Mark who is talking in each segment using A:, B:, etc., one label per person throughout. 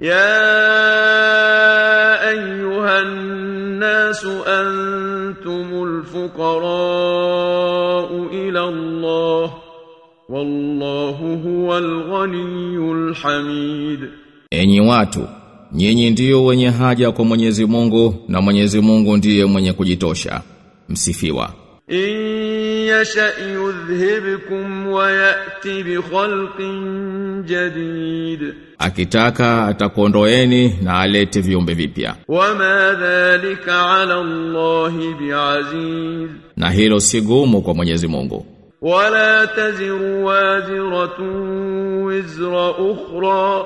A: يا أيها الناس أنتم الفقراء إلى الله والله هو الغني الحميد
B: Enyi watu, nyinyi ndiyo wenye haja kwa Mwenyezi Mungu na Mwenyezi Mungu ndiye mwenye kujitosha. Msifiwa.
A: إن يشأ يذهبكم ويأتي بخلق جديد
B: Akitaka atakuondoeni na alete viumbe vipya.
A: وما ذلك على الله بعزيز
B: Na hilo si gumu kwa Mwenyezi Mungu.
A: ولا تزر وازرة وزر أخرى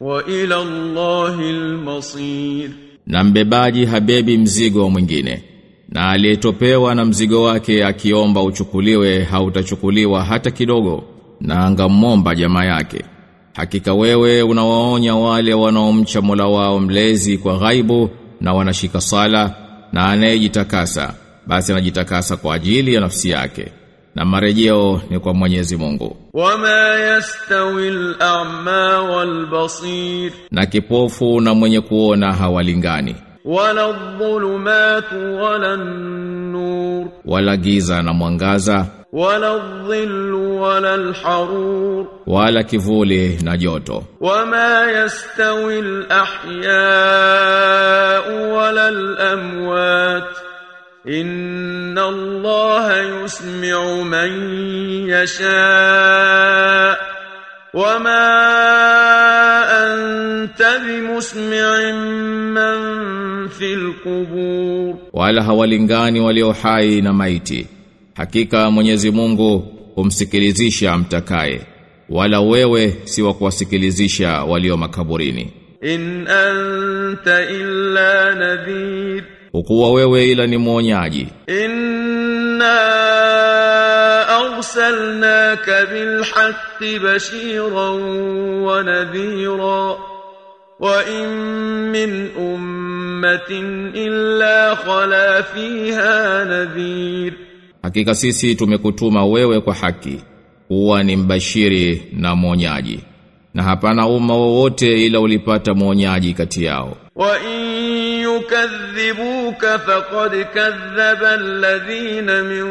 A: wa ila Allahil masir
B: na mbebaji habebi mzigo wa mwingine. Na aliyetopewa na mzigo wake akiomba uchukuliwe hautachukuliwa hata kidogo na angamomba jamaa yake. Hakika wewe unawaonya wale wanaomcha Mola wao mlezi kwa ghaibu na wanashika sala na anayejitakasa basi anajitakasa kwa ajili ya nafsi yake na marejeo ni kwa Mwenyezi Mungu.
A: Wama yastawi al-a'ma wal-basir,
B: na kipofu na mwenye kuona hawalingani.
A: Wala dhulumatu wala nur,
B: wala giza na mwangaza.
A: Wala dhillu wala al-harur,
B: wala kivuli na joto.
A: Wama yastawi al-ahya'u wala al-amwat إن الله يسمع من يشاء وما أنت بمسمع من في القبور
B: wala hawalingani walio hai na maiti hakika Mwenyezi Mungu humsikilizisha mtakaye wala wewe si wa kuwasikilizisha walio makaburini
A: إن أنت إلا نذير
B: Ukuwa wewe ila ni mwonyaji.
A: Inna arsalnaka bilhaqti bashiran wa nadhira. Wa in min ummatin illa khala fiha nadhir.
B: Hakika sisi tumekutuma wewe kwa haki. Huwa ni mbashiri na mwonyaji. Na hapana umma wowote ila ulipata mwonyaji kati yao.
A: وإن يكذبوك فقد كذب الذين من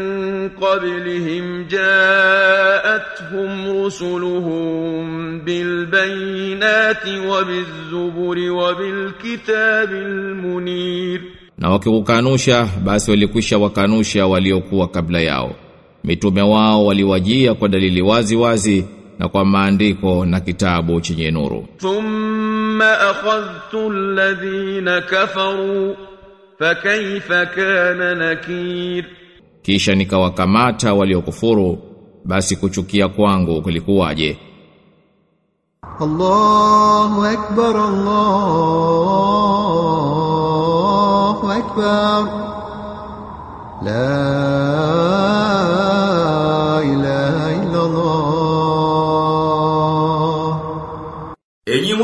A: قبلهم جاءتهم رسلهم بالبينات وبالزبر وبالكتاب المنير
B: na wakikukanusha basi walikwisha wakanusha waliokuwa kabla yao mitume wao waliwajia kwa dalili wazi wazi na kwa maandiko na kitabu chenye nuru.
A: Thumma akhadhtu alladhina kafaru fakaifa kana nakir,
B: kisha nikawakamata waliokufuru, basi kuchukia kwangu kulikuwaje?
C: Allahu akbar, Allahu akbar
D: la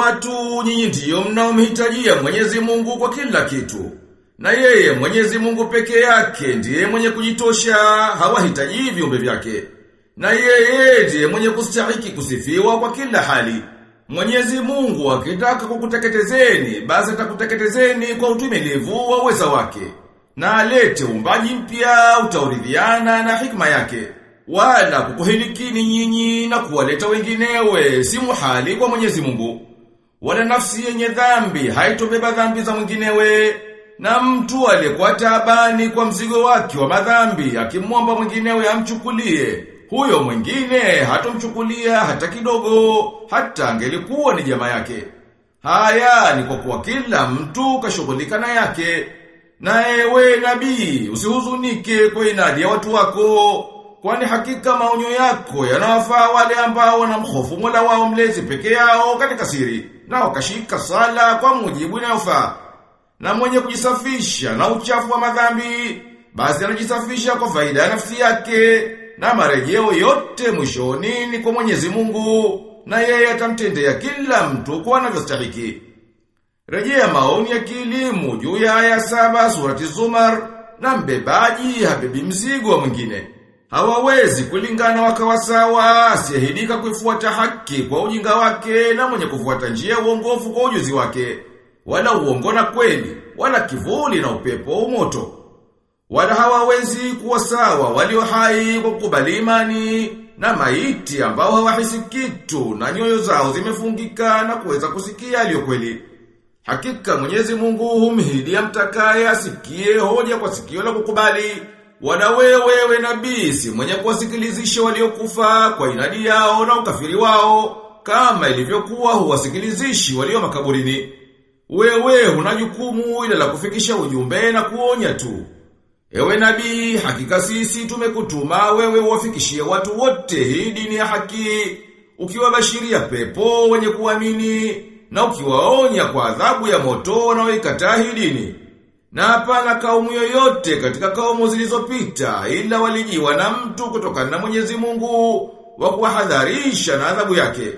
D: Watu nyinyi ndiyo mnaomhitajia Mwenyezi Mungu kwa kila kitu. Na yeye Mwenyezi Mungu peke yake ndiye mwenye kujitosha, hawahitaji viumbe vyake. Na yeye ndiye mwenye kustahiki kusifiwa kwa kila hali. Mwenyezi Mungu akitaka kukuteketezeni, basi atakuteketezeni kwa utumilivu wa uweza wake. Na alete umbaji mpya utauridhiana na hikma yake. Wala kukuhilikini nyinyi na kuwaleta wenginewe si muhali kwa Mwenyezi Mungu. Wala nafsi yenye dhambi haitobeba dhambi za mwinginewe. Na mtu aliyekuwa taabani kwa mzigo wake wa madhambi akimwomba mwinginewe amchukulie. Huyo mwingine hatomchukulia hata kidogo hata angelikuwa ni jamaa yake. Haya ni kwa kuwa kila mtu kashughulika na yake. Na ewe nabii usihuzunike kwa inadi ya watu wako kwani hakika maonyo yako yanawafaa wale ambao wanamhofu Mola wao mlezi peke yao katika siri na wakashika sala kwa mujibu inayofaa. Na mwenye kujisafisha na uchafu wa madhambi basi anajisafisha kwa faida ya nafsi yake na marejeo yote mwishoni ni kwa Mwenyezi Mungu na yeye atamtendea kila mtu kwa anavyostahili. Rejea maoni ya kilimu juu ya aya saba surati Zumar na mbebaji habibi mzigo wa mwingine. Hawawezi kulingana wakawa sawa, asiyehidika kuifuata haki kwa ujinga wake na mwenye kufuata njia uongofu kwa ujuzi wake. Wala uongo na kweli, wala kivuli na upepo wa moto. Wala hawawezi kuwa sawa walio hai kwa kukubali imani na maiti ambao hawahisi kitu na nyoyo zao zimefungika na kuweza kusikia aliyo kweli. Hakika Mwenyezi Mungu humhidi ya mtakaye asikie hoja kwa sikio la kukubali. Wala wewe we nabii si mwenye kuwasikilizisha waliokufa kwa inadi yao na ukafiri wao kama ilivyokuwa huwasikilizishi walio makaburini. Wewe una jukumu ila la kufikisha ujumbe na kuonya tu. Ewe nabii, hakika sisi tumekutuma wewe uwafikishie watu wote hii dini ya haki, ukiwabashiria pepo wenye kuamini na ukiwaonya kwa adhabu ya moto wanaoikataa hii dini. Na hapana kaumu yoyote katika kaumu zilizopita ila walijiwa na mtu kutokana na Mwenyezi Mungu wa kuwahadharisha na adhabu yake.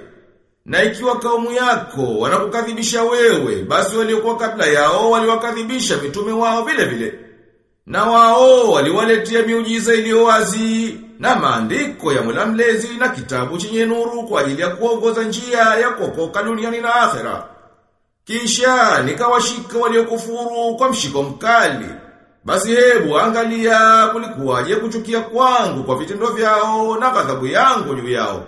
D: Na ikiwa kaumu yako wanakukadhibisha wewe, basi waliokuwa kabla yao waliwakadhibisha mitume wao vile vile. Na wao waliwaletea miujiza iliyo wazi na maandiko ya Mola mlezi na kitabu chenye nuru kwa ajili ya kuongoza njia ya kuokoka duniani na akhera. Kisha nikawashika waliokufuru kwa mshiko mkali. Basi hebu angalia kulikuwaje kuchukia kwangu kwa vitendo vyao na ghadhabu yangu juu yao.